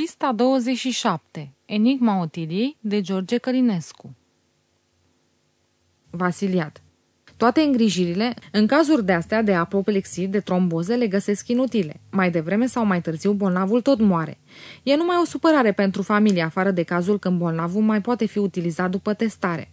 Pista 27. Enigma Otiliei de George Călinescu Vasiliat toate îngrijirile, în cazuri de astea de apoplexii, de tromboze, le găsesc inutile. Mai devreme sau mai târziu bolnavul tot moare. E numai o supărare pentru familie, afară de cazul când bolnavul mai poate fi utilizat după testare.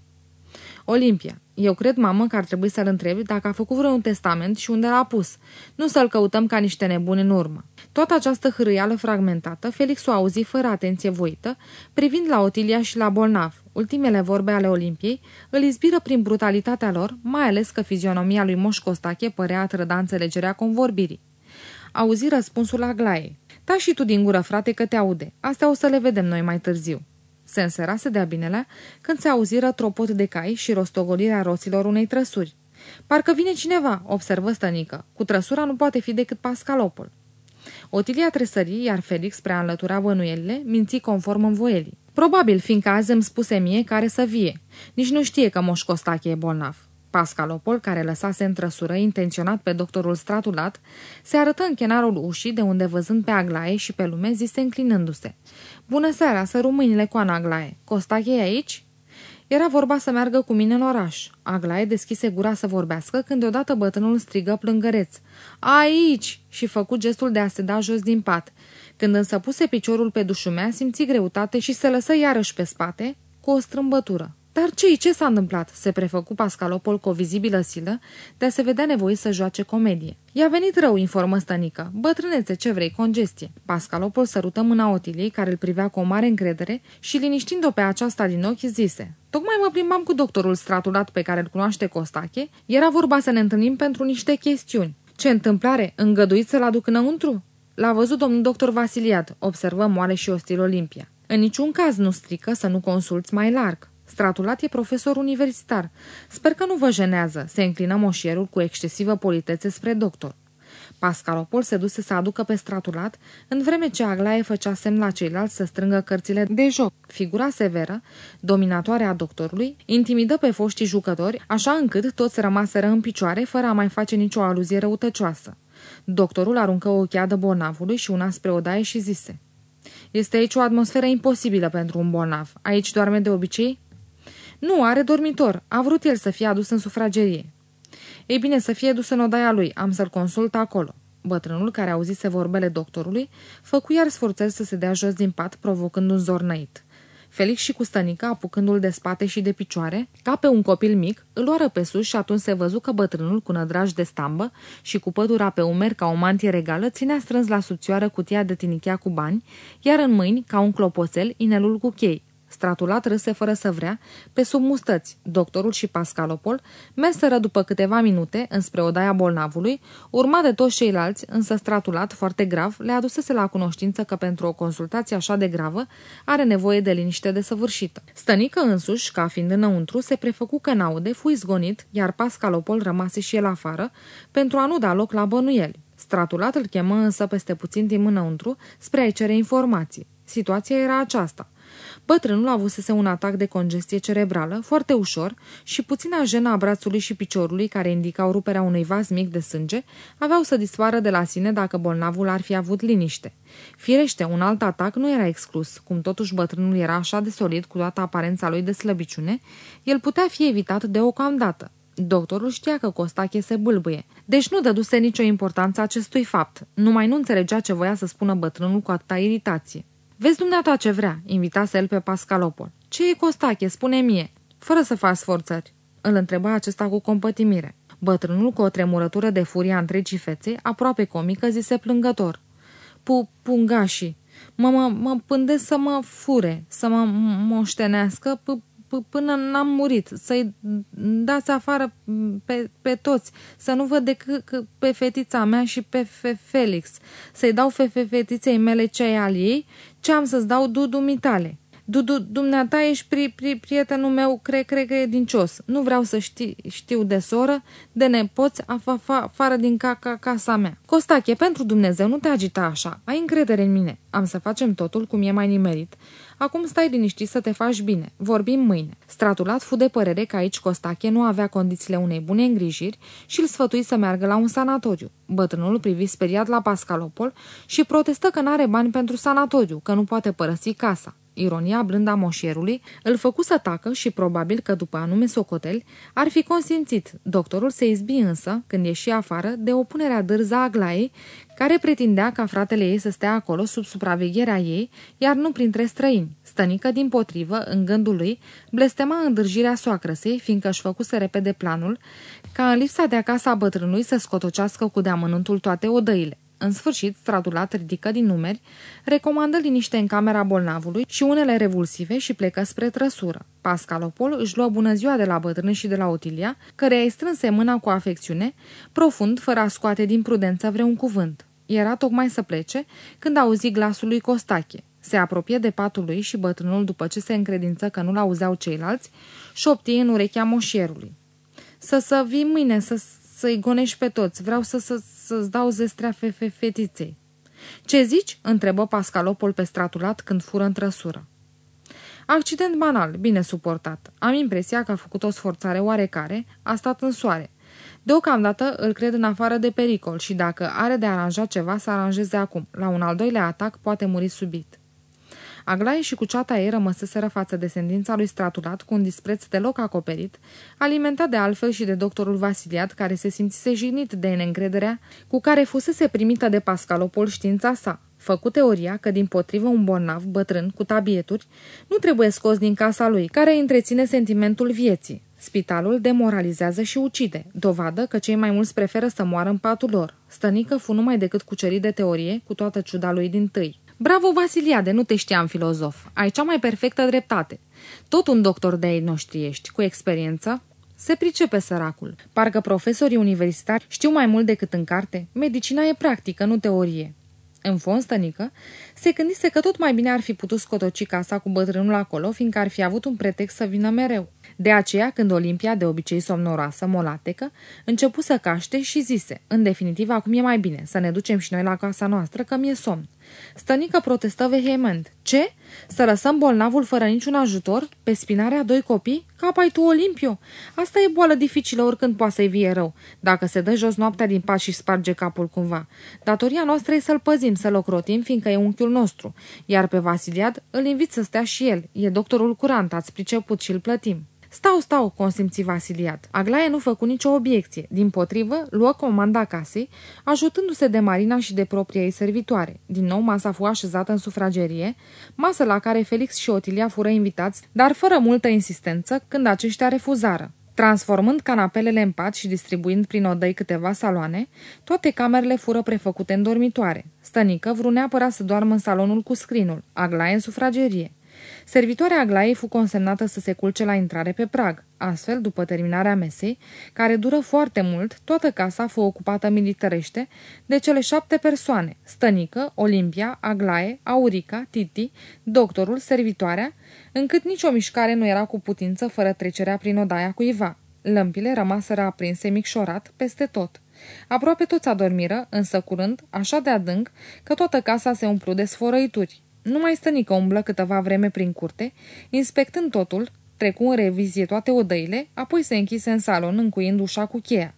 Olimpia. Eu cred, mamă, că ar trebui să-l întrebi dacă a făcut vreun testament și unde l-a pus. Nu să-l căutăm ca niște nebuni în urmă. Toată această hârâială fragmentată, Felix o auzi fără atenție voită, privind la Otilia și la bolnav. Ultimele vorbe ale Olimpiei îl izbiră prin brutalitatea lor, mai ales că fizionomia lui Moș Costache părea a trăda înțelegerea convorbirii. Auzi răspunsul la Glaie. Da și tu din gură, frate, că te aude. Astea o să le vedem noi mai târziu. Se înserase de-a binelea când se auziră tropot de cai și rostogolirea roților unei trăsuri. Parcă vine cineva, observă stănică. Cu trăsura nu poate fi decât Pascalopol. Otilia tresări, iar Felix, prea înlătura bănuielile, minți conform învoielii. Probabil, fiindcă azi îmi spuse mie care să vie. Nici nu știe că Moș Costache e bolnav. Pascalopol, care lăsase în trăsură intenționat pe doctorul stratulat, se arătă în chenarul ușii de unde văzând pe Aglaie și pe lume zise înclinându-se. Bună seara, să mâinile cu Aglaie. Costache e aici?" Era vorba să meargă cu mine în oraș. Aglaie deschise gura să vorbească când deodată bătrânul strigă plângăreț. Aici! și făcu gestul de a se da jos din pat. Când însă puse piciorul pe dușumea, simți greutate și se lăsă iarăși pe spate cu o strâmbătură. Dar ce ce s-a întâmplat?" se prefăcu Pascalopol cu o vizibilă silă de a se vedea nevoie să joace comedie. I-a venit rău, informă stănică. Bătrânețe, ce vrei, congestie. Pascalopol sărută mâna Otiliei, care îl privea cu o mare încredere și, liniștind-o pe aceasta din ochi, zise Tocmai mă plimbam cu doctorul stratulat pe care îl cunoaște Costache. Era vorba să ne întâlnim pentru niște chestiuni. Ce întâmplare? Îngăduiți să-l aduc înăuntru? L-a văzut domnul doctor Vasiliad, observă moale și ostil Olimpia. În niciun caz nu strică să nu consulți mai larg. Stratulat e profesor universitar. Sper că nu vă jenează, se înclină moșierul cu excesivă politețe spre doctor. Pascalopol se duse să aducă pe stratulat, în vreme ce Aglaie făcea semn la ceilalți să strângă cărțile de joc. Figura severă, dominatoare a doctorului, intimidă pe foștii jucători, așa încât toți rămaseră în picioare, fără a mai face nicio aluzie răutăcioasă. Doctorul aruncă o cheadă bolnavului și una spre odaie și zise Este aici o atmosferă imposibilă pentru un bolnav. Aici doarme de obicei?" Nu, are dormitor. A vrut el să fie adus în sufragerie. Ei bine, să fie dus în odaia lui. Am să-l consult acolo. Bătrânul, care auzise vorbele doctorului, făcu iar sforțări să se dea jos din pat, provocând un zornăit. Felix și cu stănica, apucându-l de spate și de picioare, ca pe un copil mic, îl luară pe sus și atunci se văzu că bătrânul, cu nădraj de stambă și cu pătura pe umeri ca o mantie regală, ținea strâns la subțioară cutia de tinichea cu bani, iar în mâini, ca un clopoțel, inelul cu chei. Stratulat râse fără să vrea, pe sub mustăți. Doctorul și Pascalopol merseră după câteva minute înspre odaia bolnavului, urma de toți ceilalți, însă stratulat, foarte grav, le adusese la cunoștință că pentru o consultație așa de gravă are nevoie de liniște desăvârșită. Stănică însuși, ca fiind înăuntru, se prefăcu că n-aude, fu izgonit, iar Pascalopol rămase și el afară, pentru a nu da loc la bănuieli. Stratulat îl chemă însă peste puțin timp înăuntru spre a-i cere informații. Situația era aceasta – Bătrânul avusese un atac de congestie cerebrală, foarte ușor, și puțina jena a brațului și piciorului, care indicau ruperea unui vas mic de sânge, aveau să dispară de la sine dacă bolnavul ar fi avut liniște. Firește, un alt atac nu era exclus, cum totuși bătrânul era așa de solid cu toată aparența lui de slăbiciune, el putea fi evitat deocamdată. Doctorul știa că Costache se bâlbâie, deci nu dăduse nicio importanță acestui fapt. Numai nu înțelegea ce voia să spună bătrânul cu atâta iritație. Vezi dumneata ce vrea, invitase el pe Pascalopol. Ce e Costache, spune mie, fără să faci sforțări. Îl întreba acesta cu compătimire. Bătrânul, cu o tremurătură de furie a întregii feței, aproape comică, zise plângător. Pu, pungașii, mă, mă, mă pândesc să mă fure, să mă moștenească până n-am murit, să-i dați afară pe, pe toți, să nu văd decât pe fetița mea și pe fe Felix, să-i dau fe fetiței mele ce al ei, ce am să-ți dau dudu mitale. Dumneata ești pri, pri, prietenul meu, cred, cred că e dincios. Nu vreau să ști, știu de soră, de nepoți, afară din ca, ca, casa mea. Costache, pentru Dumnezeu, nu te agita așa. Ai încredere în mine. Am să facem totul cum e mai nimerit. Acum stai liniștit să te faci bine. Vorbim mâine. Stratulat fu de părere că aici Costache nu avea condițiile unei bune îngrijiri și îl sfătui să meargă la un sanatoriu. Bătrânul privi speriat la Pascalopol și protestă că n-are bani pentru sanatoriu, că nu poate părăsi casa. Ironia blândă a moșierului îl făcu să tacă și probabil că după anume socotel ar fi consimțit. Doctorul se izbi însă, când ieși afară, de opunerea dârză a Glaiei, care pretindea ca fratele ei să stea acolo sub supravegherea ei, iar nu printre străini. Stănică, din potrivă, în gândul lui, blestema îndârjirea soacrăsei, fiindcă își făcuse repede planul, ca în lipsa de acasă a bătrânului să scotocească cu deamănântul toate odăile. În sfârșit, stradulat ridică din numeri, recomandă liniște în camera bolnavului și unele revulsive și plecă spre trăsură. Pascalopol își luă bună ziua de la bătrân și de la Otilia, care îi strânse mâna cu afecțiune, profund, fără a scoate din prudență vreun cuvânt. Era tocmai să plece când auzi glasul lui Costache. Se apropie de patul lui și bătrânul, după ce se încredință că nu-l auzeau ceilalți, șoptie în urechea moșierului. Să să vii mâine, să, să-i gonești pe toți. Vreau să, să, să-ți dau zestrea fe, fe, fetiței. Ce zici?" întrebă Pascalopol pe stratulat când fură în trăsură. Accident banal, bine suportat. Am impresia că a făcut o sforțare oarecare, a stat în soare. Deocamdată îl cred în afară de pericol și dacă are de aranjat ceva, să aranjeze acum. La un al doilea atac poate muri subit. Aglaie și ceata ei rămăseseră față de sentința lui Stratulat cu un dispreț deloc acoperit, alimentat de altfel și de doctorul Vasiliat, care se simțise jignit de neîncrederea cu care fusese primită de Pascalopol știința sa. Făcu teoria că, din potrivă, un bolnav, bătrân, cu tabieturi, nu trebuie scos din casa lui, care întreține sentimentul vieții. Spitalul demoralizează și ucide, dovadă că cei mai mulți preferă să moară în patul lor. Stănică fu numai decât cucerit de teorie, cu toată ciuda lui din tâi. Bravo, Vasiliade, nu te știam filozof. Ai cea mai perfectă dreptate. Tot un doctor de ei noștri ești, cu experiență. Se pricepe săracul. Parcă profesorii universitari știu mai mult decât în carte. Medicina e practică, nu teorie. În fond, stănică, se gândise că tot mai bine ar fi putut scotoci casa cu bătrânul acolo, fiindcă ar fi avut un pretext să vină mereu. De aceea, când Olimpia, de obicei somnoroasă, molatecă, începu să caște și zise, în definitiv, acum e mai bine să ne ducem și noi la casa noastră, că mi-e somn. Stănică protestă vehement. Ce? Să lăsăm bolnavul fără niciun ajutor? Pe spinarea doi copii? Capai tu, Olimpio? Asta e boală dificilă oricând poate să-i vie rău, dacă se dă jos noaptea din pat și sparge capul cumva. Datoria noastră e să-l păzim, să-l ocrotim, fiindcă e unchiul nostru. Iar pe Vasiliad îl invit să stea și el. E doctorul curant, ați priceput și îl plătim. Stau, stau, consimți Vasiliat. Aglaie nu făcu nicio obiecție. Din potrivă, luă comanda casei, ajutându-se de Marina și de propria ei servitoare. Din nou, masa fu așezată în sufragerie, masă la care Felix și Otilia fură invitați, dar fără multă insistență, când aceștia refuzară. Transformând canapelele în pat și distribuind prin odăi câteva saloane, toate camerele fură prefăcute în dormitoare. Stănică vreau neapărat să doarmă în salonul cu scrinul, Aglaie în sufragerie. Servitoarea Aglaiei fu consemnată să se culce la intrare pe prag. Astfel, după terminarea mesei, care dură foarte mult, toată casa fu ocupată militarește de cele șapte persoane, Stănică, Olimpia, Aglaie, Aurica, Titi, doctorul, servitoarea, încât nicio mișcare nu era cu putință fără trecerea prin odaia cuiva. Lămpile rămaseră aprinse micșorat peste tot. Aproape toți adormiră, însă curând, așa de adânc, că toată casa se umplu de sfărăituri. Nu mai stănică umblă câteva vreme prin curte, inspectând totul, trecu în revizie toate odăile, apoi se închise în salon încuind ușa cu cheia.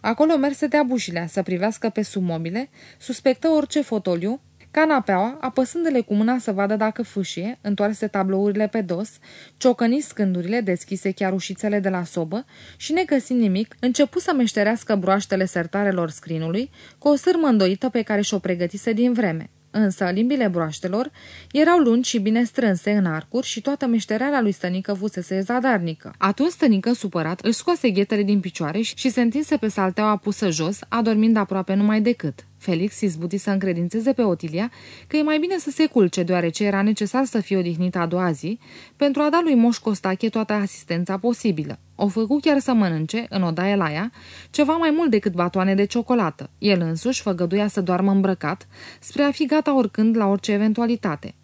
Acolo merse de bușilea să privească pe sub mobile, suspectă orice fotoliu, canapeaua, apăsându-le cu mâna să vadă dacă fâșie, întoarse tablourile pe dos, ciocăni scândurile, deschise chiar ușițele de la sobă și, negăsind nimic, începu să meșterească broaștele sertarelor scrinului cu o sârmă îndoită pe care și-o pregătise din vreme. Însă limbile broaștelor erau lungi și bine strânse în arcuri și toată meștereala lui Stănică fusese zadarnică. Atunci Stănică, supărat, își scoase ghetele din picioare și se întinse pe salteaua pusă jos, adormind aproape numai decât. Felix izbuti să încredințeze pe Otilia că e mai bine să se culce, deoarece era necesar să fie odihnită a doua zi, pentru a da lui Moș Costache toată asistența posibilă. O făcu chiar să mănânce, în odaie la ea, ceva mai mult decât batoane de ciocolată. El însuși făgăduia să doarmă îmbrăcat, spre a fi gata oricând la orice eventualitate.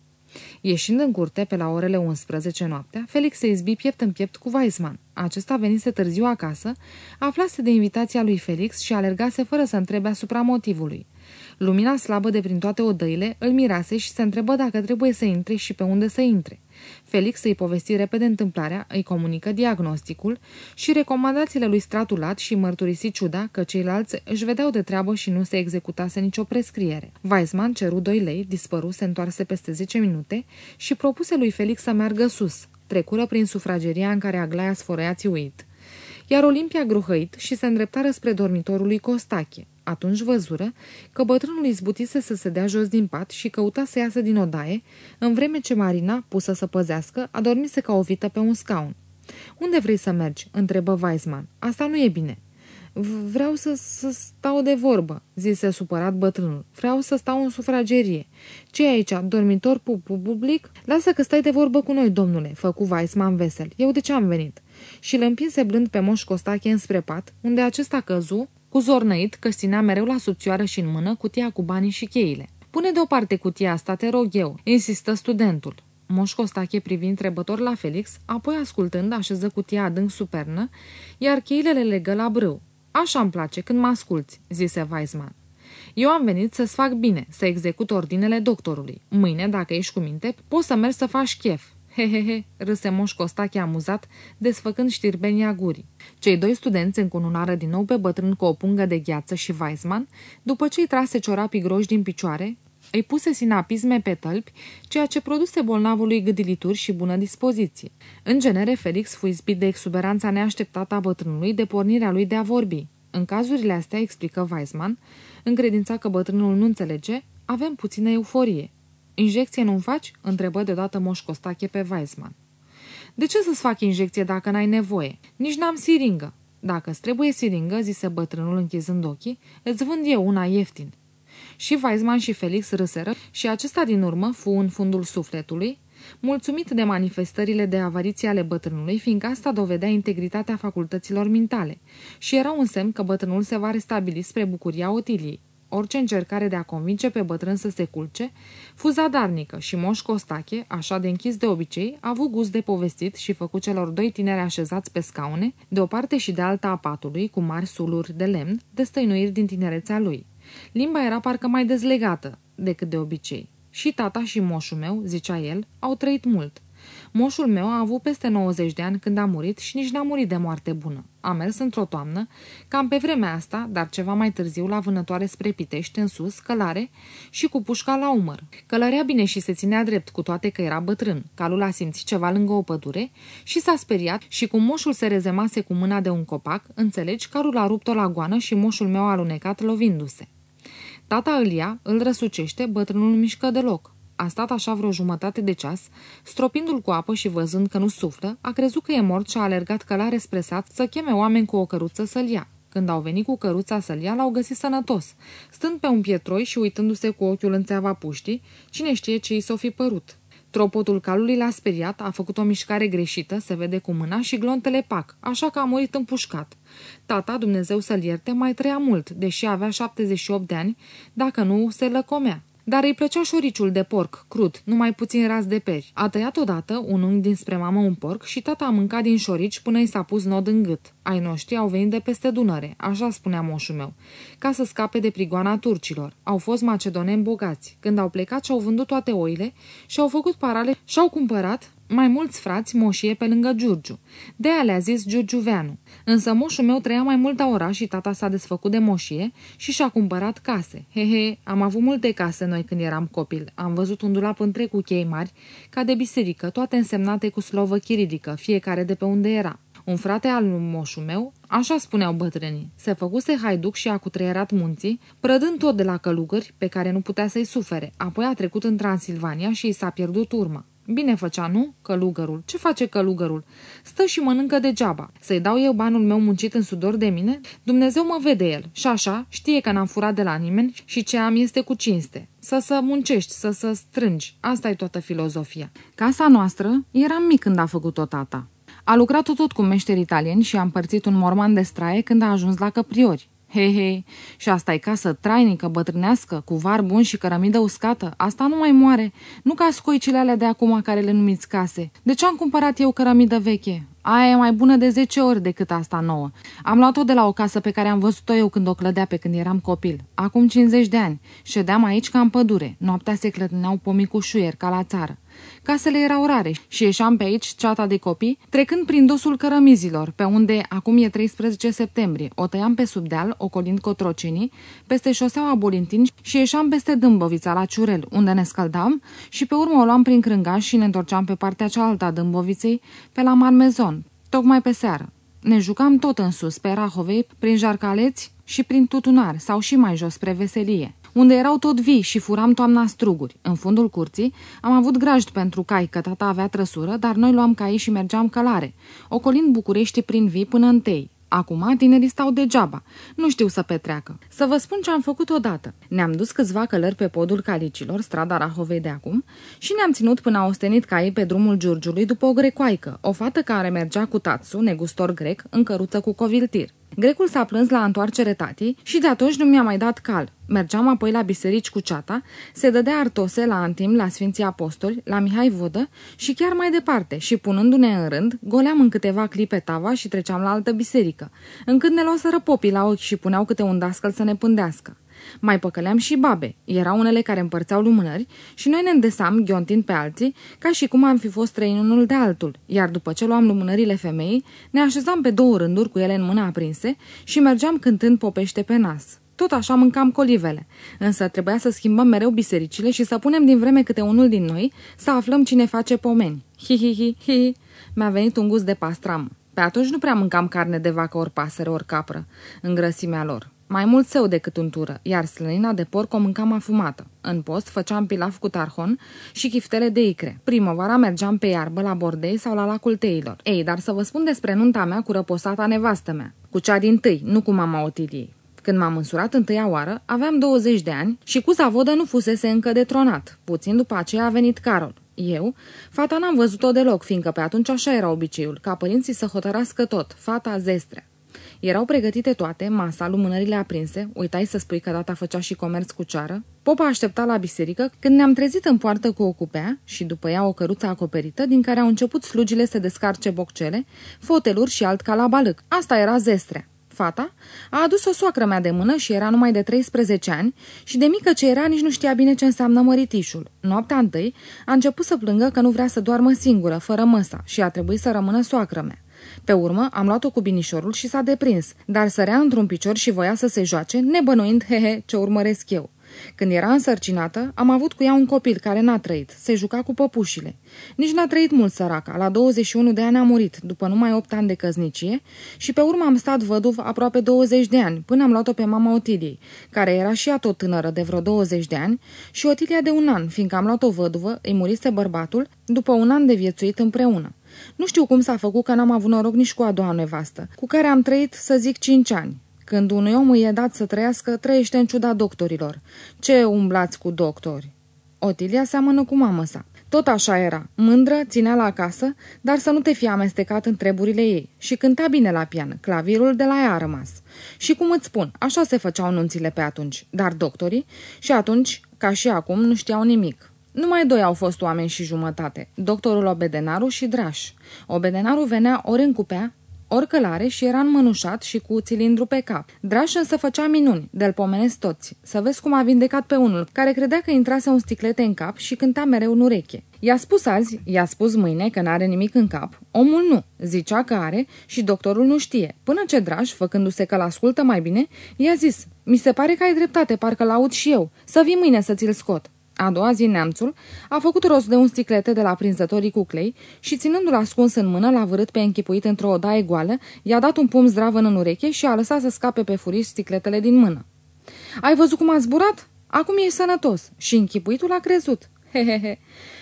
Ieșind în curte pe la orele 11 noaptea, Felix se izbi piept în piept cu Weisman. Acesta venise târziu acasă, aflase de invitația lui Felix și alergase fără să întrebe asupra motivului. Lumina slabă de prin toate odăile îl mirase și se întrebă dacă trebuie să intre și pe unde să intre. Felix îi povesti repede întâmplarea, îi comunică diagnosticul și recomandațiile lui stratulat și mărturisi ciuda că ceilalți își vedeau de treabă și nu se executase nicio prescriere. Weizmann ceru 2 lei, dispăru, se întoarse peste 10 minute și propuse lui Felix să meargă sus. Trecură prin sufrageria în care Aglaia sfărăia țiuit. Iar Olimpia gruhăit și se îndreptară spre dormitorul lui Costache. Atunci văzură că bătrânul izbutise să se dea jos din pat și căuta să iasă din odaie, în vreme ce Marina, pusă să păzească, adormise ca o vită pe un scaun. Unde vrei să mergi?" întrebă Weisman. Asta nu e bine." Vreau să, să stau de vorbă," zise supărat bătrânul. Vreau să stau în sufragerie. ce e aici, dormitor public? Lasă că stai de vorbă cu noi, domnule," făcu Weisman vesel. Eu de ce am venit?" Și îl împinse blând pe moș Costache înspre pat, unde acesta căzu, cu zornăit că ținea mereu la subțioară și în mână cutia cu banii și cheile. Pune deoparte cutia asta, te rog eu, insistă studentul. Moș Costache privind trebător la Felix, apoi ascultând așeză cutia adânc supernă, iar cheile le legă la brâu. Așa îmi place când mă asculți, zise Weisman. Eu am venit să-ți fac bine, să execut ordinele doctorului. Mâine, dacă ești cu minte, poți să mergi să faci chef. He-he-he, râse Moș Școstache amuzat, desfăcând știrbenia gurii. Cei doi studenți încununară din nou pe bătrân cu o pungă de gheață și Weizmann, după ce îi trase ciorapii groși din picioare, îi puse sinapisme pe tălpi, ceea ce produse bolnavului gâdilituri și bună dispoziție. În genere, Felix fu izbit de exuberanța neașteptată a bătrânului de pornirea lui de a vorbi. În cazurile astea, explică Weizmann, încredința că bătrânul nu înțelege, avem puțină euforie. Injecție nu-mi faci?" întrebă deodată Moș Costache pe Weizmann. De ce să-ți fac injecție dacă n-ai nevoie? Nici n-am siringă." Dacă-ți trebuie siringă," zise bătrânul închizând ochii, îți vând eu una ieftin." Și Weizmann și Felix râseră și acesta din urmă fu în fundul sufletului, mulțumit de manifestările de avariție ale bătrânului, fiindcă asta dovedea integritatea facultăților mintale și era un semn că bătrânul se va restabili spre bucuria Otiliei. Orice încercare de a convinge pe bătrân să se culce, fu zadarnică și Moș Costache, așa de închis de obicei, a avut gust de povestit și făcut celor doi tineri așezați pe scaune, de o parte și de alta a patului, cu mari suluri de lemn, stăinuiri din tinerețea lui. Limba era parcă mai dezlegată decât de obicei. Și tata și moșul meu, zicea el, au trăit mult. Moșul meu a avut peste 90 de ani când a murit și nici n-a murit de moarte bună. A mers într-o toamnă, cam pe vremea asta, dar ceva mai târziu la vânătoare spre Pitești, în sus, călare și cu pușca la umăr. Călărea bine și se ținea drept, cu toate că era bătrân. Calul a simțit ceva lângă o pădure și s-a speriat și cum moșul se rezemase cu mâna de un copac, înțelegi, carul a rupt-o la goană și moșul meu a alunecat lovindu-se. Tata îl ia, îl răsucește, bătrânul nu mișcă deloc. A stat așa vreo jumătate de ceas, stropindu-l cu apă și văzând că nu suflă, a crezut că e mort și a alergat călare spre sat să cheme oameni cu o căruță să-l ia. Când au venit cu căruța să-l ia, l-au găsit sănătos, stând pe un pietroi și uitându-se cu ochiul în țeava puștii, cine știe ce i s-o fi părut. Tropotul calului l-a speriat, a făcut o mișcare greșită, se vede cu mâna și glontele pac, așa că a murit împușcat. Tata, Dumnezeu să-l ierte, mai trăia mult, deși avea 78 de ani, dacă nu se lăcomea. Dar îi plăcea șoriciul de porc, crud, numai puțin ras de peri. A tăiat odată un unghi dinspre mamă un porc și tata a mâncat din șorici până i s-a pus nod în gât. Ai noștri au venit de peste Dunăre, așa spunea moșul meu, ca să scape de prigoana turcilor. Au fost macedoneni bogați. Când au plecat și-au vândut toate oile și-au făcut parale și-au cumpărat mai mulți frați moșie pe lângă Giurgiu. De aia le-a zis Giurgiuveanu. Însă moșul meu trăia mai mult la oraș și tata s-a desfăcut de moșie și și-a cumpărat case. He-he, am avut multe case noi când eram copil. Am văzut un dulap întreg cu chei mari, ca de biserică, toate însemnate cu slovă chiridică, fiecare de pe unde era. Un frate al moșul meu, așa spuneau bătrânii, se făcuse haiduc și a cutreierat munții, prădând tot de la călugări pe care nu putea să-i sufere. Apoi a trecut în Transilvania și i s-a pierdut urma. Bine făcea, nu? Călugărul. Ce face călugărul? Stă și mănâncă degeaba. Să-i dau eu banul meu muncit în sudor de mine? Dumnezeu mă vede el. Și așa, știe că n-am furat de la nimeni și ce am este cu cinste. Să să muncești, să să strângi. Asta e toată filozofia. Casa noastră era mic când a făcut-o tata. A lucrat tot cu meșteri italieni și a împărțit un morman de straie când a ajuns la căpriori. He, he, și asta e casă trainică, bătrânească, cu var bun și cărămidă uscată. Asta nu mai moare. Nu ca scoicile alea de acum care le numiți case. De ce am cumpărat eu cărămidă veche? Aia e mai bună de 10 ori decât asta nouă. Am luat-o de la o casă pe care am văzut-o eu când o clădea pe când eram copil. Acum 50 de ani. Ședeam aici ca în pădure. Noaptea se clătineau pomii cu șuier, ca la țară. Casele erau rare și ieșeam pe aici ceata de copii, trecând prin dosul cărămizilor, pe unde, acum e 13 septembrie, o tăiam pe sub deal, ocolind cotrocenii, peste șoseaua Bolintin și ieșeam peste Dâmbovița la Ciurel, unde ne scăldam și pe urmă o luam prin crângaș și ne întorceam pe partea cealaltă a Dâmboviței, pe la Marmezon, tocmai pe seară. Ne jucam tot în sus, pe Rahovei, prin jarcaleți și prin tutunar sau și mai jos spre veselie unde erau tot vii și furam toamna struguri. În fundul curții am avut grajd pentru cai, că tata avea trăsură, dar noi luam cai și mergeam călare, ocolind București prin vii până în tei. Acum tinerii stau degeaba, nu știu să petreacă. Să vă spun ce am făcut odată. Ne-am dus câțiva călări pe podul Calicilor, strada Rahovei de acum, și ne-am ținut până a ostenit caii pe drumul Giurgiului după o grecoaică, o fată care mergea cu tatsu, negustor grec, în căruță cu coviltir. Grecul s-a plâns la întoarcere tatii și de atunci nu mi-a mai dat cal. Mergeam apoi la biserici cu ceata, se dădea artose la Antim, la Sfinții Apostoli, la Mihai Vodă și chiar mai departe și punându-ne în rând, goleam în câteva clipe tava și treceam la altă biserică, încât ne luaseră popii la ochi și puneau câte un dascăl să ne pândească. Mai păcăleam și babe. Erau unele care împărțeau lumânări și noi ne îndesam, ghiontind pe alții, ca și cum am fi fost trăini unul de altul, iar după ce luam lumânările femeii, ne așezam pe două rânduri cu ele în mână aprinse și mergeam cântând popește pe nas. Tot așa mâncam colivele, însă trebuia să schimbăm mereu bisericile și să punem din vreme câte unul din noi să aflăm cine face pomeni. Hi, hi, hi, hi. Mi-a venit un gust de pastram. Pe atunci nu prea mâncam carne de vacă ori pasăre ori capră, în grăsimea lor. Mai mult său decât untură, iar slănina de porc o mâncam afumată. În post făceam pilaf cu tarhon și chiftele de icre. Primăvara mergeam pe iarbă la bordei sau la lacul teilor. Ei, dar să vă spun despre nunta mea cu răposata nevastă mea, cu cea din tâi, nu cu mama Otiliei. Când m-am însurat întâia oară, aveam 20 de ani și cu Zavodă nu fusese încă detronat. Puțin după aceea a venit Carol. Eu? Fata n-am văzut-o deloc, fiindcă pe atunci așa era obiceiul, ca părinții să hotărască tot, fata zestrea. Erau pregătite toate, masa, lumânările aprinse, uitai să spui că data făcea și comerț cu ceară. Popa aștepta la biserică când ne-am trezit în poartă cu o cupea și după ea o căruță acoperită din care au început slugile să descarce boccele, foteluri și alt calabalâc. Asta era zestrea. Fata a adus o soacră mea de mână și era numai de 13 ani și de mică ce era nici nu știa bine ce înseamnă măritișul. Noaptea întâi a început să plângă că nu vrea să doarmă singură, fără măsa și a trebuit să rămână soacră mea. Pe urmă, am luat-o cu binișorul și s-a deprins, dar sărea într-un picior și voia să se joace, nebănuind, hehe, ce urmăresc eu. Când era însărcinată, am avut cu ea un copil care n-a trăit, se juca cu păpușile. Nici n-a trăit mult săraca, la 21 de ani a murit, după numai 8 ani de căznicie, și pe urmă am stat văduv aproape 20 de ani, până am luat-o pe mama Otiliei, care era și ea tot tânără de vreo 20 de ani, și Otilia de un an, fiindcă am luat-o văduvă, îi murise bărbatul, după un an de viețuit împreună. Nu știu cum s-a făcut că n-am avut noroc nici cu a doua nevastă, cu care am trăit, să zic, cinci ani. Când unui om îi e dat să trăiască, trăiește în ciuda doctorilor. Ce umblați cu doctori? Otilia seamănă cu mamă sa. Tot așa era, mândră, ținea la casă, dar să nu te fi amestecat în treburile ei. Și cânta bine la pian, clavirul de la ea a rămas. Și cum îți spun, așa se făceau nunțile pe atunci, dar doctorii, și atunci, ca și acum, nu știau nimic. Numai doi au fost oameni și jumătate, doctorul Obedenaru și Draș. Obedenaru venea ori în cupea, ori călare și era înmănușat și cu cilindru pe cap. Draș însă făcea minuni, de-l pomenesc toți. Să vezi cum a vindecat pe unul, care credea că intrase un sticlete în cap și cânta mereu în ureche. I-a spus azi, i-a spus mâine că n-are nimic în cap. Omul nu, zicea că are și doctorul nu știe. Până ce Draș, făcându-se că l-ascultă mai bine, i-a zis, mi se pare că ai dreptate, parcă l-aud și eu. Să vii mâine să ți-l scot. A doua zi, neamțul a făcut rost de un sticlete de la prinzătorii cu clei și, ținându-l ascuns în mână, l-a vărât pe închipuit într-o odaie goală, i-a dat un pum zdravăn în ureche și a lăsat să scape pe furiș sticletele din mână. Ai văzut cum a zburat? Acum e sănătos. Și închipuitul a crezut. Hehehe.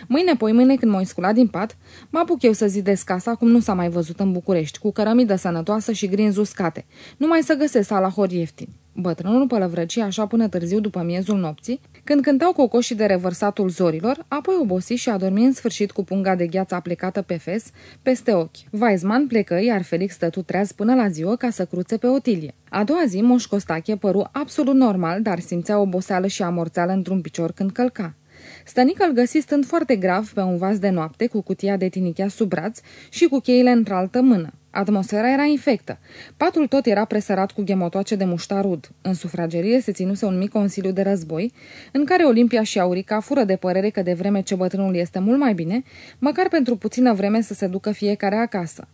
Mâine, poi mâine, când m-o sculat din pat, mă apuc eu să zidesc casa cum nu s-a mai văzut în București, cu cărămidă sănătoasă și grinzi uscate. Numai să găsesc salahori ieftini. Bătrânul pălăvrăci așa până târziu după miezul nopții, când cântau cocoșii de revărsatul zorilor, apoi obosi și a dormit în sfârșit cu punga de gheață aplicată pe fes, peste ochi. Weizmann plecă, iar Felix stătu treaz până la ziua ca să cruțe pe Otilie. A doua zi, Moș Costache păru absolut normal, dar simțea oboseală și amorțeală într-un picior când călca. Stănică îl găsi stând foarte grav pe un vas de noapte cu cutia de tinichea sub braț și cu cheile într-altă mână. Atmosfera era infectă. Patul tot era presărat cu ghemotoace de muștar rud. În sufragerie se ținuse un mic consiliu de război, în care Olimpia și Aurica fură de părere că de vreme ce bătrânul este mult mai bine, măcar pentru puțină vreme să se ducă fiecare acasă.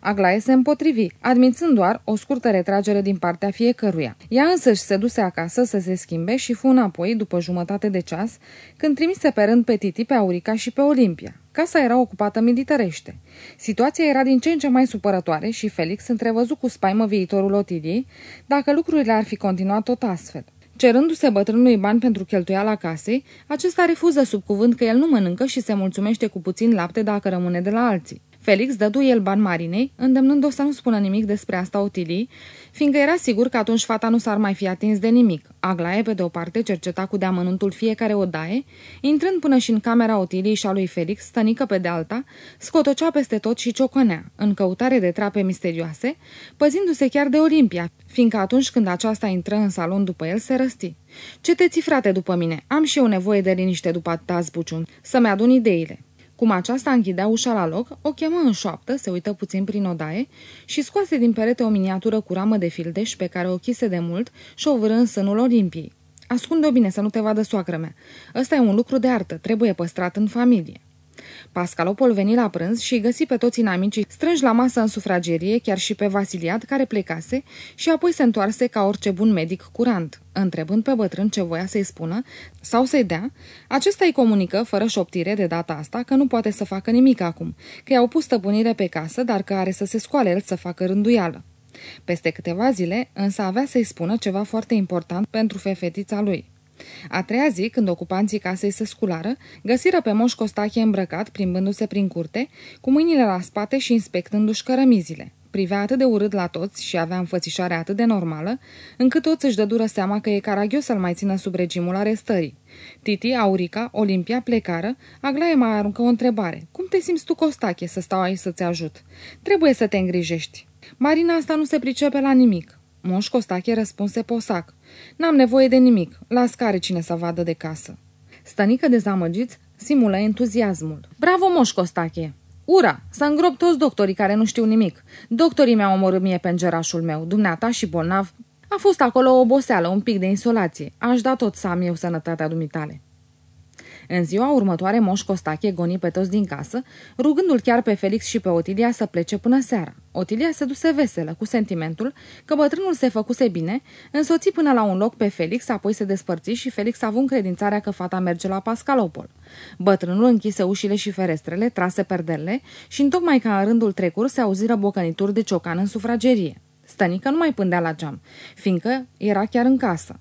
Aglaie se împotrivi, admițând doar o scurtă retragere din partea fiecăruia. Ea însăși se duse acasă să se schimbe și fu înapoi, după jumătate de ceas, când trimise pe rând pe Titi, pe Aurica și pe Olimpia. Casa era ocupată militarește. Situația era din ce în ce mai supărătoare și Felix întrevăzu cu spaimă viitorul Otiliei dacă lucrurile ar fi continuat tot astfel. Cerându-se bătrânului bani pentru cheltuiala casei, acesta refuză sub cuvânt că el nu mănâncă și se mulțumește cu puțin lapte dacă rămâne de la alții. Felix dădu el bani Marinei, îndemnând-o să nu spună nimic despre asta Otilii, fiindcă era sigur că atunci fata nu s-ar mai fi atins de nimic. Aglaie, pe de o parte, cerceta cu deamănuntul fiecare odaie, intrând până și în camera Otilii și a lui Felix, stănică pe de alta, scotocea peste tot și ciocănea, în căutare de trape misterioase, păzindu-se chiar de Olimpia, fiindcă atunci când aceasta intră în salon după el, se răsti. Ce te ți frate după mine? Am și eu nevoie de liniște după atâta zbuciun, să-mi adun ideile. Cum aceasta închidea ușa la loc, o chemă în șoaptă, se uită puțin prin odaie și scoase din perete o miniatură cu ramă de fildeș pe care o chise de mult și o vâră în sânul Olimpiei. Ascunde-o bine să nu te vadă soacră mea. Ăsta e un lucru de artă, trebuie păstrat în familie. Pascalopol veni la prânz și îi găsi pe toți inamicii strânși la masă în sufragerie, chiar și pe Vasiliad, care plecase, și apoi se întoarse ca orice bun medic curant. Întrebând pe bătrân ce voia să-i spună sau să-i dea, acesta îi comunică, fără șoptire de data asta, că nu poate să facă nimic acum, că i-au pus stăpânire pe casă, dar că are să se scoale el să facă rânduială. Peste câteva zile, însă avea să-i spună ceva foarte important pentru fefetița lui. A treia zi, când ocupanții casei se sculară, găsiră pe Moș Costache îmbrăcat, plimbându-se prin curte, cu mâinile la spate și inspectându-și cărămizile. Privea atât de urât la toți și avea înfățișarea atât de normală, încât toți își dădură seama că e caragios să-l mai țină sub regimul arestării. Titi, Aurica, Olimpia plecară, Aglaie mai aruncă o întrebare. Cum te simți tu, Costache, să stau aici să-ți ajut? Trebuie să te îngrijești. Marina asta nu se pricepe la nimic. Moș Costache răspunse posac. N-am nevoie de nimic, las care cine să vadă de casă. Stănică dezamăgiți simulă entuziasmul. Bravo, Moș Costache! Ura! Să îngrop toți doctorii care nu știu nimic. Doctorii mi-au omorât mie pengerașul meu, dumneata și bolnav. A fost acolo o oboseală, un pic de insolație. Aș da tot să am eu sănătatea dumitale. În ziua următoare, Moș Costache goni pe toți din casă, rugându-l chiar pe Felix și pe Otilia să plece până seara. Otilia se duse veselă, cu sentimentul că bătrânul se făcuse bine, însoți până la un loc pe Felix, apoi se despărți și Felix a avut încredințarea că fata merge la Pascalopol. Bătrânul închise ușile și ferestrele, trase perdelele și, întocmai ca în rândul trecur, se auziră bocănituri de ciocan în sufragerie. Stănică nu mai pândea la geam, fiindcă era chiar în casă.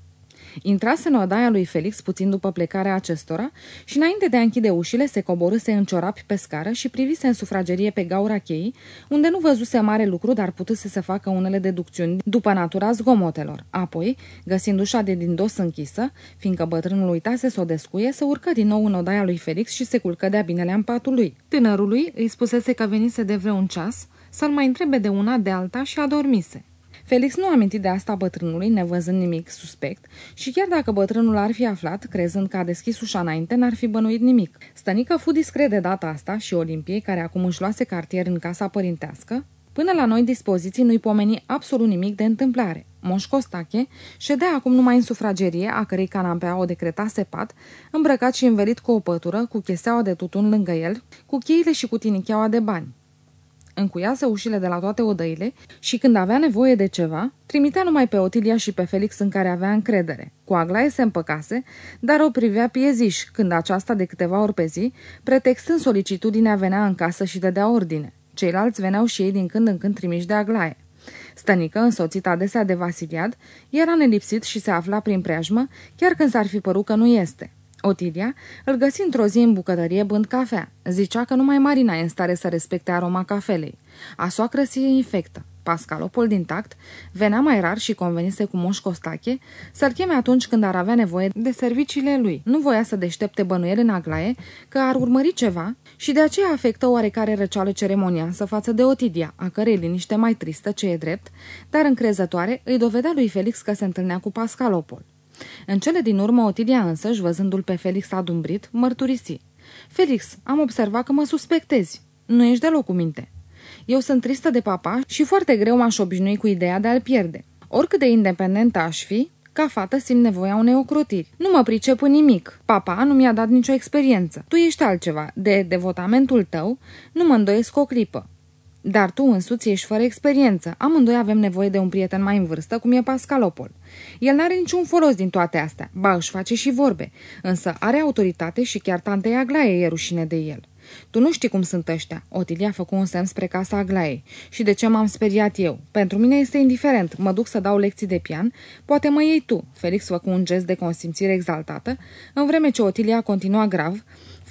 Intrase în odaia lui Felix puțin după plecarea acestora și înainte de a închide ușile se coborâse în ciorapi pe scară și privise în sufragerie pe gaura cheii, unde nu văzuse mare lucru, dar putuse să facă unele deducțiuni după natura zgomotelor. Apoi, găsind ușa de din dos închisă, fiindcă bătrânul uitase să o descuie, se urcă din nou în odaia lui Felix și se culcă de-a binele în patul lui. Tânărului îi spusese că venise de vreun ceas să-l mai întrebe de una de alta și adormise. Felix nu aminti de asta bătrânului, nevăzând nimic suspect, și chiar dacă bătrânul ar fi aflat, crezând că a deschis ușa înainte, n-ar fi bănuit nimic. Stănică fu discret de data asta și Olimpiei, care acum își luase cartier în casa părintească, Până la noi dispoziții nu-i pomeni absolut nimic de întâmplare. Moș Costache ședea acum numai în sufragerie, a cărei canapea o decretase pat, îmbrăcat și învelit cu o pătură, cu cheseaua de tutun lângă el, cu cheile și cu tinicheaua de bani încuiase ușile de la toate odăile și când avea nevoie de ceva, trimitea numai pe Otilia și pe Felix în care avea încredere. Cu Aglaie se împăcase, dar o privea pieziș când aceasta de câteva ori pe zi, pretextând solicitudinea, venea în casă și dădea ordine. Ceilalți veneau și ei din când în când trimiși de Aglaie. Stănică, însoțită adesea de Vasiliad, era nelipsit și se afla prin preajmă, chiar când s-ar fi părut că nu este. Otilia îl găsi într-o zi în bucătărie bând cafea. Zicea că numai Marina e în stare să respecte aroma cafelei. A soacră se infectă. Pascalopol din tact venea mai rar și convenise cu Moș Costache să-l cheme atunci când ar avea nevoie de serviciile lui. Nu voia să deștepte bănuieli în Aglaie că ar urmări ceva și de aceea afectă oarecare răceală ceremonioasă față de Otidia, a cărei liniște mai tristă, ce e drept, dar încrezătoare îi dovedea lui Felix că se întâlnea cu Pascalopol. În cele din urmă, Otidia însăși, văzându-l pe Felix adumbrit, mărturisi. Felix, am observat că mă suspectezi. Nu ești deloc cu minte. Eu sunt tristă de papa și foarte greu m-aș obișnui cu ideea de a-l pierde. Oricât de independentă aș fi, ca fată simt nevoia unei ocrotiri. Nu mă pricep în nimic. Papa nu mi-a dat nicio experiență. Tu ești altceva. De devotamentul tău nu mă îndoiesc o clipă. Dar tu însuți ești fără experiență. Amândoi avem nevoie de un prieten mai în vârstă, cum e Pascalopol. El n-are niciun folos din toate astea. Ba, își face și vorbe. Însă are autoritate și chiar tante Aglaie e rușine de el. Tu nu știi cum sunt ăștia. Otilia a făcut un semn spre casa Aglaiei. Și de ce m-am speriat eu? Pentru mine este indiferent. Mă duc să dau lecții de pian. Poate mă iei tu. Felix făcu un gest de consimțire exaltată, în vreme ce Otilia continua grav,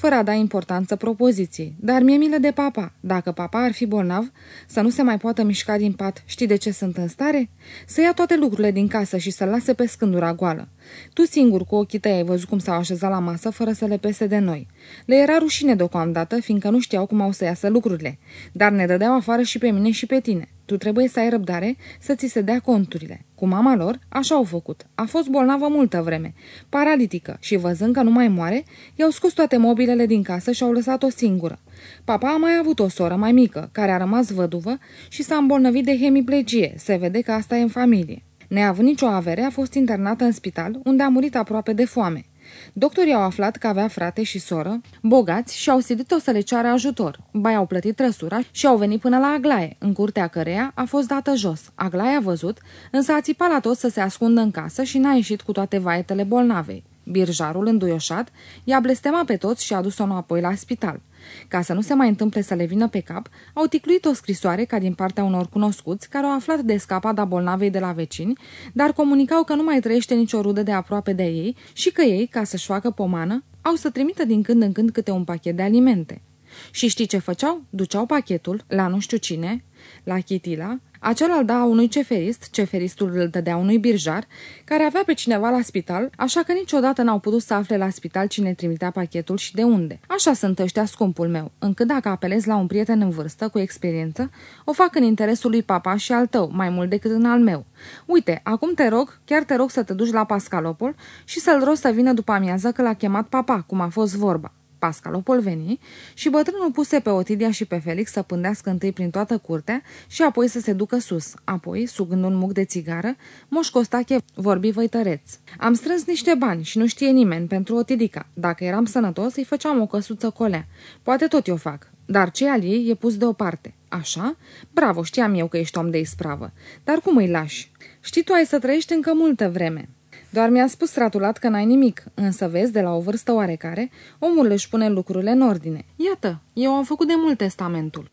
fără a da importanță propoziției. Dar mie milă de papa. Dacă papa ar fi bolnav, să nu se mai poată mișca din pat, știi de ce sunt în stare? Să ia toate lucrurile din casă și să-l lase pe scândura goală. Tu singur cu ochii tăi ai văzut cum s-au așezat la masă fără să le pese de noi. Le era rușine deocamdată, fiindcă nu știau cum au să iasă lucrurile, dar ne dădeau afară și pe mine și pe tine. Tu trebuie să ai răbdare să ți se dea conturile. Cu mama lor, așa au făcut. A fost bolnavă multă vreme, paralitică și văzând că nu mai moare, i-au scos toate mobilele din casă și au lăsat-o singură. Papa a mai avut o soră mai mică, care a rămas văduvă și s-a îmbolnăvit de hemiplegie. Se vede că asta e în familie. Neavând nicio avere, a fost internată în spital, unde a murit aproape de foame. Doctorii au aflat că avea frate și soră, bogați, și au sidit-o să le ceară ajutor. Bai au plătit trăsura și au venit până la Aglaie, în curtea căreia a fost dată jos. Aglaie a văzut, însă a țipat la toți să se ascundă în casă și n-a ieșit cu toate vaetele bolnavei. Birjarul, înduioșat, i-a blestemat pe toți și a dus-o înapoi la spital. Ca să nu se mai întâmple să le vină pe cap, au ticluit o scrisoare ca din partea unor cunoscuți care au aflat de escapada bolnavei de la vecini, dar comunicau că nu mai trăiește nicio rudă de aproape de ei și că ei, ca să-și facă pomană, au să trimită din când în când câte un pachet de alimente. Și știi ce făceau? Duceau pachetul la nu știu cine, la Chitila, acela îl da unui ceferist, ceferistul îl dădea unui birjar, care avea pe cineva la spital, așa că niciodată n-au putut să afle la spital cine trimitea pachetul și de unde. Așa sunt ăștia, scumpul meu, încât dacă apelezi la un prieten în vârstă, cu experiență, o fac în interesul lui papa și al tău, mai mult decât în al meu. Uite, acum te rog, chiar te rog să te duci la Pascalopol și să-l rogi să vină după amiază că l-a chemat papa, cum a fost vorba. Pascalopol veni și bătrânul puse pe Otidia și pe Felix să pândească întâi prin toată curtea și apoi să se ducă sus. Apoi, sugând un muc de țigară, Moș Costache vorbi văităreț. Am strâns niște bani și nu știe nimeni pentru Otidica. Dacă eram sănătos, îi făceam o căsuță colea. Poate tot eu fac. Dar ce al ei e pus deoparte. Așa? Bravo, știam eu că ești om de ispravă. Dar cum îi lași? Știi, tu ai să trăiești încă multă vreme. Doar mi-a spus ratulat că n-ai nimic, însă vezi, de la o vârstă oarecare, omul își pune lucrurile în ordine. Iată, eu am făcut de mult testamentul.